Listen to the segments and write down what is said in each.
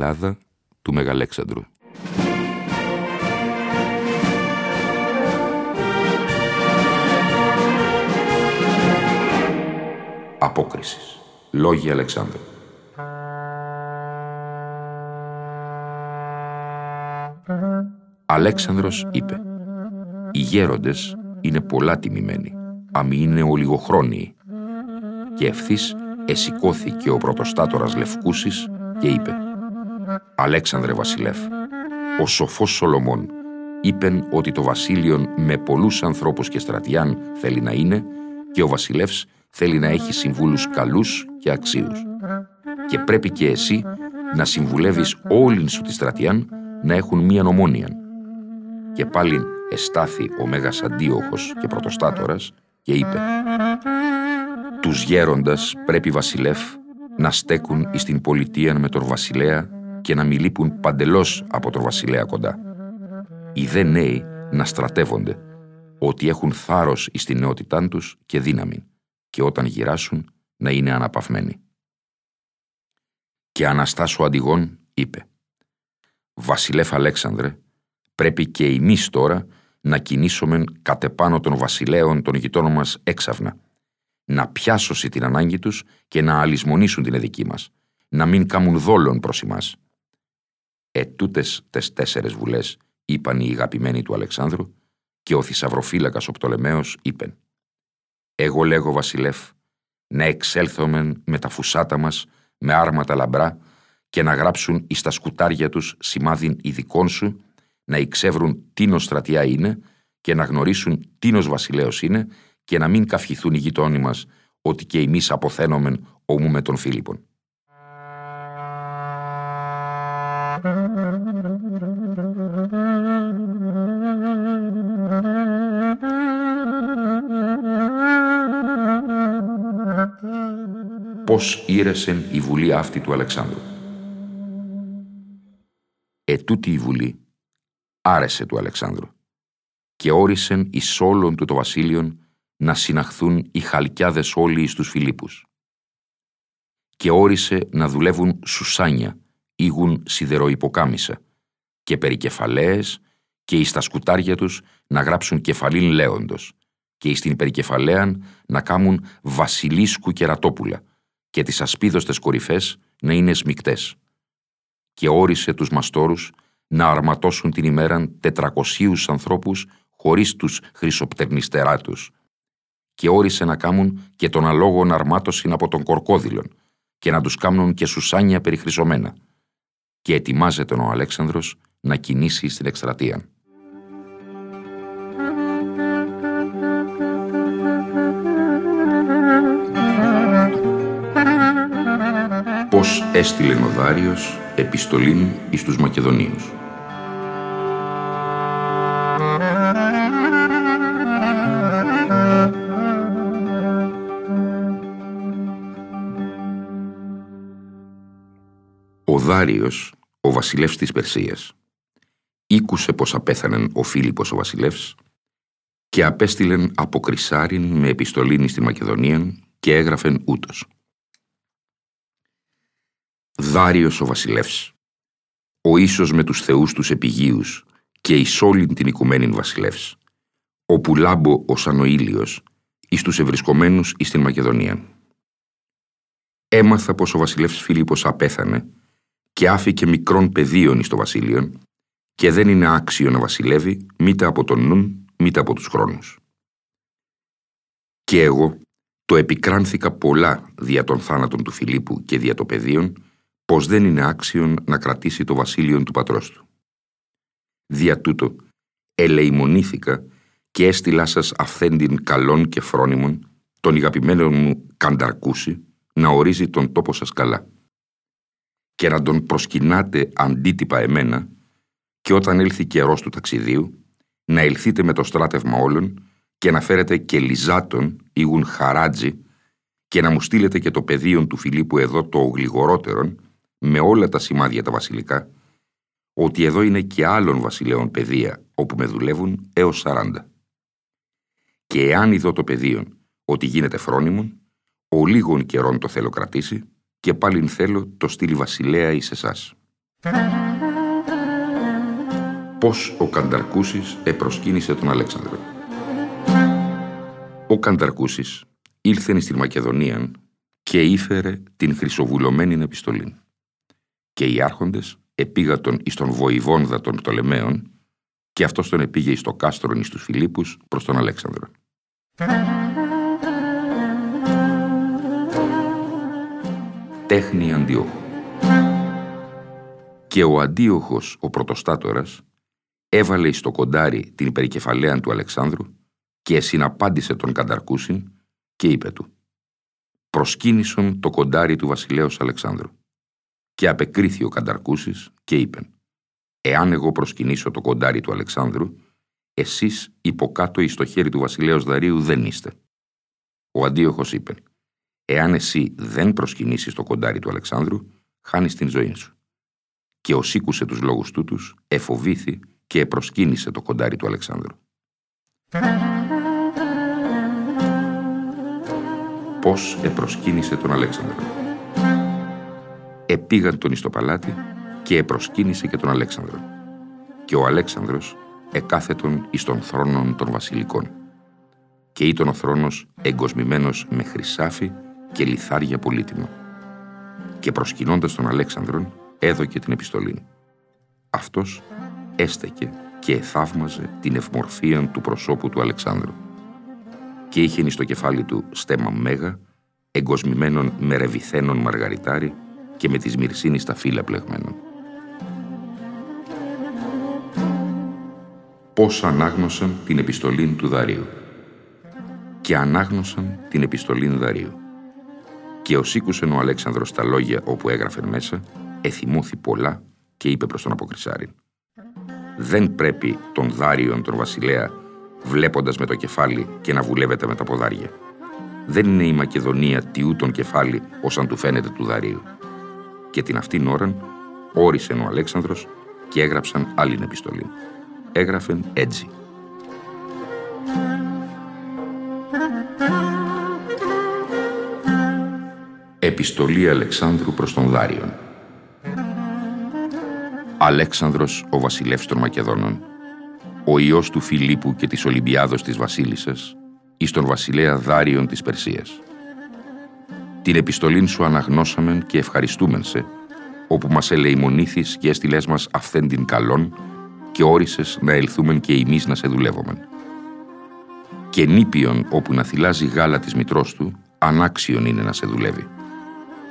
Η φυλάδα του Μεγαλέξανδρου. Απόκρισης. Λόγοι Αλεξάνδρου. Αλέξανδρος είπε «Οι γέροντες είναι πολλά τιμημένοι, αμοι είναι ολιγοχρόνιοι». Και ευθύς εσηκώθηκε ο πρωτοστάτορας Λευκούσης και είπε Αλέξανδρε Βασιλεύ, ο σοφός Σολομών είπεν ότι το βασίλειον με πολλούς ανθρώπους και στρατιάν θέλει να είναι και ο βασιλεύς θέλει να έχει συμβούλους καλούς και αξίους. Και πρέπει και εσύ να συμβουλεύεις όλην σου τη στρατιάν να έχουν μία νομόνια. Και πάλι εστάθη ο Μέγας Αντίοχος και Πρωτοστάτορας και είπε «Τους γέροντας πρέπει βασιλεύ να στέκουν εις την πολιτεία με τον βασιλέα και να μην λείπουν παντελώς από τον βασιλέα κοντά. Οι δε νέοι να στρατεύονται, ότι έχουν θάρρος εις την νεότητά τους και δύναμη και όταν γυράσουν να είναι αναπαυμένοι. Και Αναστάσου Αντιγόν είπε «Βασιλεύ Αλέξανδρε, πρέπει και εμείς τώρα να κινήσουμε κατ' επάνω των βασιλέων των γειτόνων μας έξαφνα, να πιάσωση την ανάγκη τους και να αλυσμονήσουν την εδική μας, να μην κάμουν δόλων προς εμάς. Ετούτες τες τέσσερες βουλές, είπαν οι αγαπημένοι του Αλεξάνδρου, και ο θησαυροφύλακας ο Πτολεμαίος είπεν «Εγώ λέγω βασιλεύ, να εξέλθομεν με τα φουσάτα μας, με άρματα λαμπρά και να γράψουν εις τα σκουτάρια τους σημάδιν ειδικών σου, να εξεύρουν τίνος στρατιά είναι και να γνωρίσουν τίνος βασιλέος είναι και να μην καυχηθούν οι γειτόνοι μας ότι και εμείς αποθένομεν ομού με τον Φίλιππον. Πώς ήρεσεν η βουλή αυτή του Αλεξάνδρου; Ετούτη η βουλή άρεσε του Αλεξάνδρου και όρισεν εις όλων του το βασίλειον να συναχθούν οι χαλκιάδες όλοι εις τους Φιλίππους. Και όρισε να δουλεύουν σουσάνια, ήγουν σιδεροϊποκάμισα, και περικεφαλαίες και εις τα σκουτάρια τους να γράψουν κεφαλήν λέοντος, και εις την περικεφαλαίαν να κάμουν βασιλίσκου κερατόπουλα, και τις ασπίδωστες κορυφές να είναι σμικτές. Και όρισε τους μαστόρους να αρματώσουν την ημέραν τετρακοσίους ανθρώπους χωρίς τους χρυσοπτερνιστερά τους, και όρισε να κάμουν και τον αλόγων αρμάτωσιν από τον κορκόδηλον και να τους κάμουν και σουσάνια περιχρυσωμένα. Και ετοιμάζεται ο Αλέξανδρος να κινήσει στην εκστρατεία. Πώς έστειλε ο Δάριος επιστολήν εις τους Μακεδονίους. Δάριος, ο βασιλεύς της Περσίας, ήκουσε πως απέθανεν ο Φίλιππος ο βασιλεύς και απέστειλεν από Κρυσάριν με επιστολήνη στη Μακεδονία και έγραφεν ούτως. Δάριος ο βασιλεύς, ο ίσος με τους θεούς τους επιγείους και εις όλην την οικουμένην βασιλεύς, όπου λάμπω ο σαν ο ήλιος, εις τους ευρισκομένους εις την Μακεδονία. Έμαθα πως ο βασιλεύς Φίλιππος απέθανε και άφηκε μικρών πεδίων εις το βασίλειον και δεν είναι άξιο να βασιλεύει μήτε από τον νουν μήτε από τους χρόνους. Και εγώ το επικράνθηκα πολλά δια των θάνατων του Φιλίππου και δια το πεδίων πως δεν είναι άξιον να κρατήσει το βασίλειον του πατρός του. Δια τούτο ελεημονήθηκα και έστειλά σας αυθέντην καλών και φρόνιμων τον ηγαπημένο μου Κανταρκούση να ορίζει τον τόπο σας καλά και να τον προσκυνάτε αντίτυπα εμένα και όταν έλθει καιρός του ταξιδίου να ελθείτε με το στράτευμα όλων και να φέρετε και λιζάτων ήγουν χαράτζι και να μου στείλετε και το πεδίο του Φιλίππου εδώ το γλυγορότερον με όλα τα σημάδια τα βασιλικά ότι εδώ είναι και άλλων βασιλέων παιδεία όπου με δουλεύουν έως 40. Και εάν ειδώ το πεδίο ότι γίνεται φρόνιμον, ο λίγων καιρών το θέλω κρατήσει και πάλιν θέλω το στείλει βασιλέα εις εσάς. Πώς ο Κανταρκούσης επροσκύνησε τον Αλέξανδρο. Ο Κανταρκούσης ήλθεν στην Μακεδονία και ήφερε την χρυσοβουλωμένη επιστολή. Και οι άρχοντες επήγατον εις τον βοηβόνδα των Πτολεμαίων και αυτός τον επήγε εις το κάστρον εις τους Φιλίππους προς τον Αλέξανδρο. Τέχνη Αντίοχου Και ο Αντίοχος, ο πρωτοστάτορας, έβαλε εις το κοντάρι την υπερικεφαλαία του Αλεξάνδρου και συναπάντησε τον Κανταρκούσιν και είπε του «Προσκύνησον το κοντάρι του βασιλέως Αλεξάνδρου». Και απεκρίθη ο Κανταρκούσης και είπε «Εάν εγώ προσκυνήσω το κοντάρι του Αλεξάνδρου, εσείς υποκάτω εις το χέρι του βασιλέως Δαρίου δεν είστε». Ο Αντίοχος είπε «Εάν εσύ δεν προσκυνήσεις το κοντάρι του Αλεξάνδρου, χάνεις την ζωή σου». Και ο σήκουσε τους λόγους τούτους, εφοβήθη και προσκύνησε το κοντάρι του Αλεξάνδρου. Πώς επροσκύνησε τον Αλέξανδρο. Επήγαν τον εις το παλάτι και επροσκύνησε και τον Αλέξανδρο. Και ο Αλέξανδρος εκάθετον εις των θρόνων των βασιλικών. Και ήταν ο θρόνος εγκοσμημένος με χρυσάφι και λιθάρια πολύτιμα. Και προσκυνώντας τον Αλέξανδρον έδωκε την επιστολή. Αυτός έστεκε και εθαύμαζε την ευμορφία του προσώπου του Αλεξάνδρου. Και είχε στο κεφάλι του στέμα μέγα, εγκοσμημένον με ρεβιθένων μαργαριτάρι και με τις μυρσίνη τα φύλλα πλεγμένων. Πώς ανάγνωσαν την επιστολή του Δαρίου. Και ανάγνωσαν την επιστολή Δαρίου. Και ο σήκουσεν ο Αλέξανδρος τα λόγια όπου έγραφε μέσα, εθυμώθη πολλά και είπε προς τον Αποκρισάριν δεν πρέπει τον Δάριον τον βασιλέα βλέποντας με το κεφάλι και να βουλεύεται με τα ποδάρια. Δεν είναι η Μακεδονία τιού τον κεφάλι όσαν του φαίνεται του Δαρίου. Και την αυτήν ώραν όρισε ο Αλέξανδρος και έγραψαν άλλη επιστολή. Έγραφεν έτσι. Επιστολή Αλεξάνδρου προς τον Δάριον. Αλέξανδρος ο βασιλεύς των Μακεδόνων, ο ιός του Φιλίππου και της Ολυμπιάδος της Βασίλισσας, εις τον βασιλέα Δάριον της Περσίας. Την επιστολήν σου αναγνώσαμεν και ευχαριστούμεν σε, όπου μας ελεημονήθης και έστειλές μας αυθέν την καλόν και όρισες να ελθούμεν και εμείς να σε δουλεύομεν. Και νήπιον όπου να θυλάζει γάλα της μητρός του, ανάξιον είναι να σε δουλεύει.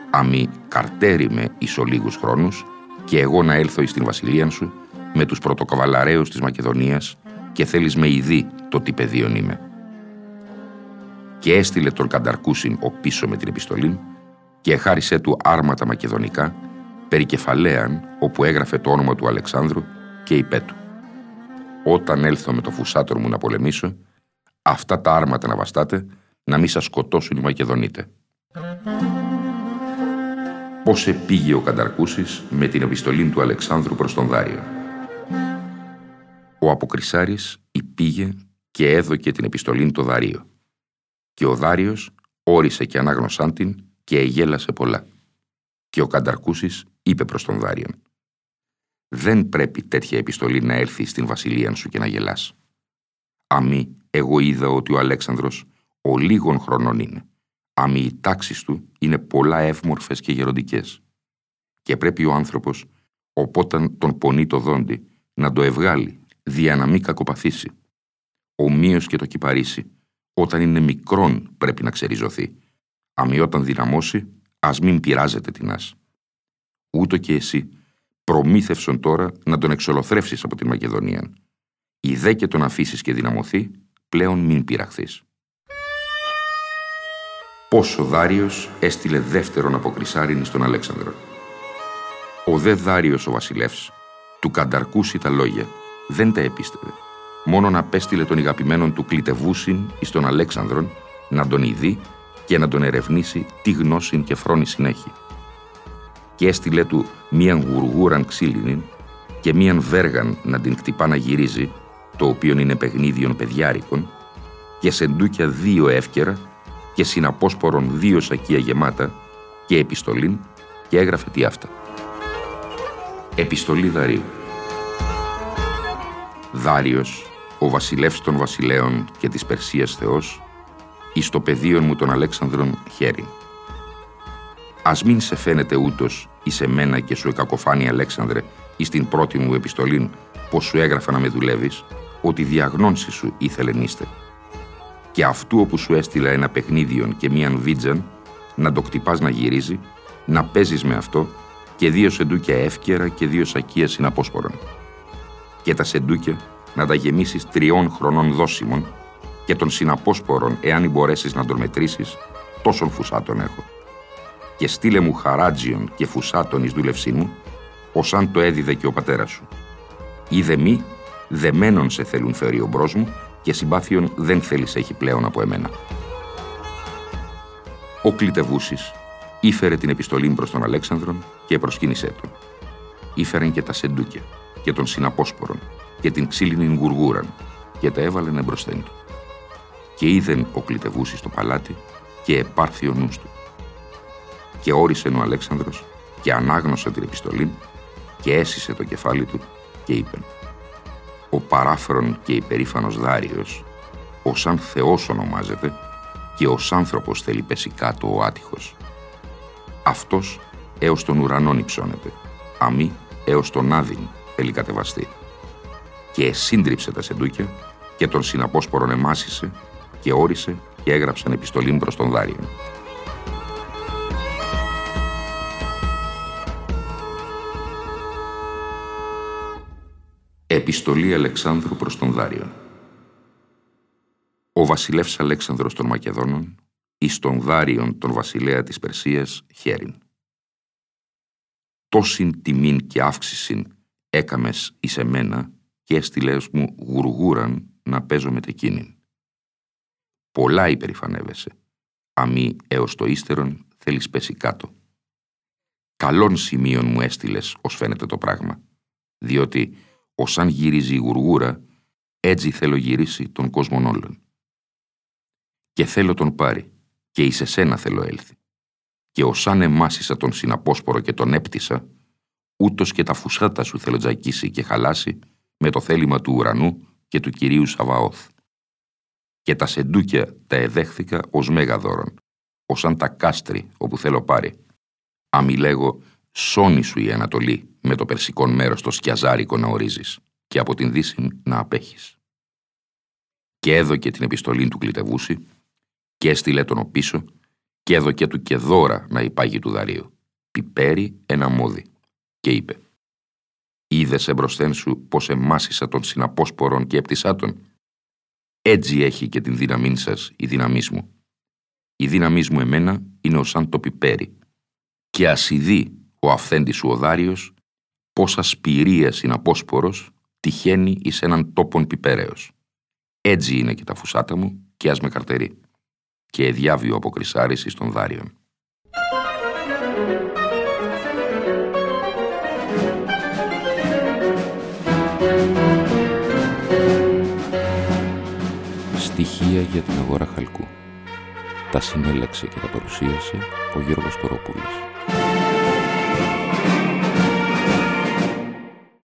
Αμή καρτέρι με εις ολίγους χρόνους, και εγώ να έλθω εις την βασιλεία σου με τους πρωτοκαβαλαρέους της Μακεδονίας και θέλεις με ειδεί το τι πεδίον είμαι. Και έστειλε τον Κανταρκούσιν ο πίσω με την επιστολή και χάρισε του άρματα μακεδονικά περί κεφαλαίαν όπου έγραφε το όνομα του Αλεξάνδρου και είπε του «Όταν έλθω με το φουσάτορ μου να πολεμήσω, αυτά τα άρματα να βαστάτε, να μην σας σκοτώσουν οι Μακεδονίτες» πώς επήγε ο Κανταρκούσης με την επιστολή του Αλεξάνδρου προς τον Δάριο. Ο Αποκρισάρης υπήγε και έδωκε την επιστολή του Δαρίο. Και ο Δάριος όρισε και ανάγνωσάν την και εγέλασε πολλά. Και ο Κανταρκούσης είπε προς τον Δάριον «Δεν πρέπει τέτοια επιστολή να έρθει στην βασιλεία σου και να γελάς. Αμή, εγώ είδα ότι ο Αλέξανδρος Ο λίγων χρονών είναι. Αμοι οι τάξεις του είναι πολλά εύμορφες και γεροντικές. Και πρέπει ο άνθρωπος, οπότε τον πονεί το δόντι, να το ευγάλει, δια να μην κακοπαθήσει. Ομοίως και το κυπαρίσει. Όταν είναι μικρόν πρέπει να ξεριζωθεί. Αμοι όταν δυναμώσει, ας μην πειράζεται την άς. Ούτω και εσύ, προμήθευσον τώρα να τον εξολοθρεύσεις από την Μακεδονία. Η δε και τον αφήσεις και δυναμωθεί, πλέον μην πειραχθείς. Πόσο Δάριος έστειλε δεύτερον αποκρισάριν στον Αλέξανδρο. Ο δε Δάριος ο βασιλεύς του κανταρκούσι τα λόγια, δεν τα επίστευε. Μόνον απέστειλε τον ηγαπημένον του κλητεβούσιν εις τον Αλέξανδρον να τον ειδεί και να τον ερευνήσει τι γνώσιν και φρόνησιν έχει. Και έστειλε του μίαν γουργούραν ξύλινην και μίαν βέργαν να την κτυπά να γυρίζει, το οποίο είναι παιχνίδιον παιδιάρικων, και σεντούκια δύο εύκαιρα και συναπόσπορον δύο σακία γεμάτα και επιστολήν και έγραφε τι αυτά. Επιστολή Δαρίου Δάριος, ο βασιλεύς των βασιλέων και της Περσίας Θεός, εις το πεδίον μου των Αλέξανδρων χέριν. Ας μην σε φαίνεται ούτως εις εμένα και σου εκακοφάνει Αλέξανδρε εις την πρώτη μου επιστολήν πως σου έγραφα να με δουλεύεις, ότι διαγνώνση σου ήθελε νήστε. Και αυτού όπου σου έστειλα ένα παιχνίδιον και μίαν βίτζαν, να το κτυπάς να γυρίζει, να παίζεις με αυτό και δύο σεντούκια εύκαιρα και δύο σακία συναπόσπορων. Και τα σεντούκια να τα γεμίσεις τριών χρονών δόσιμων και των συναπόσπορων, εάν μπορέσεις να τον μετρήσεις, τόσων φουσάτων έχω. Και στείλε μου χαράτζιον και φουσάτων εις δούλευσή μου, ως αν το έδιδε και ο πατέρας σου. Είδε μη, δεμένον σε θέλουν φέρει ο μπρος μου και συμπάθειον δεν θέλεις έχει πλέον από εμένα. Ο Κλητεβούσης ήφερε την επιστολή προς τον Αλέξανδρον και προσκύνησέ τον. Ήφερεν και τα σεντούκια και των συναπόσπορων και την ξύλινη γουργούραν και τα έβαλεν εμπροσθέν του. Και είδεν ο Κλητεβούσης στο παλάτι και επάρθη ο νους του. Και όρισε ο Αλέξανδρος και ανάγνωσε την επιστολή και έσυσε το κεφάλι του και είπεν «Ο παράφρον και υπερήφανος Δάριος, ο σαν Θεός ονομάζεται και ως άνθρωπος θέλει πέσει κάτω ο άτυχος. Αυτός έως τον ουρανόν υψώνεται, αμή έως τον άδειν θέλει κατεβαστεί. Και σύντριψε τα σεντούκια και τον συναπόσπορον εμάσισε και όρισε και έγραψαν επιστολήν προς τον Δάριον. Επιστολή Αλεξάνδρου προς τον Δάριον Ο βασιλεύς Αλέξανδρος των Μακεδόνων εις τον Δάριον τον βασιλέα της Περσίας χέριν. Τόσην τιμήν και αύξησιν έκαμες εις εμένα και έστειλες μου γουργούραν να παίζω με τεκίνην. Πολλά υπερηφανεύεσαι, αμή έως το ύστερον θέλεις πέσει κάτω. Καλών σημείων μου έστειλες ως φαίνεται το πράγμα, διότι ως αν γυρίζει η γουργούρα, έτσι θέλω γυρίσει τον κόσμον όλων. Και θέλω τον πάρει, και εις εσένα θέλω έλθει. Και ως αν εμάσισα τον συναπόσπορο και τον έπτυσα, ούτως και τα φουσάτα σου θέλω τζακίσει και χαλάσει με το θέλημα του ουρανού και του Κυρίου Σαβαώθ. Και τα σεντούκια τα εδέχθηκα ως μέγα δώρον, ως αν τα κάστρι όπου θέλω πάρει. Αμή λέγω, σώνη σου η Ανατολή με το περσικόν μέρος το σκιαζάρικο να ορίζεις και από την δύση να απέχεις. Και έδωκε την επιστολή του κλητεβούση και έστειλε τον πίσω και έδωκε του και δώρα να υπάγει του δαρίου. Πιπέρι ένα μόδι και είπε «Είδες εμπροσθέν σου πως εμάσισα των συναπόσπορων και επτισάτων. Έτσι έχει και την δύναμή σας η δύναμή μου. Η δύναμή μου εμένα είναι ως σαν το πιπέρι. Και ασυδεί ο αυθέντης σου ο Δάριος πόσα σπηρία συναπόσπορος τυχαίνει εις έναν τόπον πιπέρεως. Έτσι είναι και τα φουσάτα μου και ας με καρτερεί. Και εδιάβιο αποκρισάριση των Δάριων. Στοιχεία για την αγορά χαλκού. Τα συνέλεξε και τα παρουσίασε ο Γιώργος Κοροπούλος.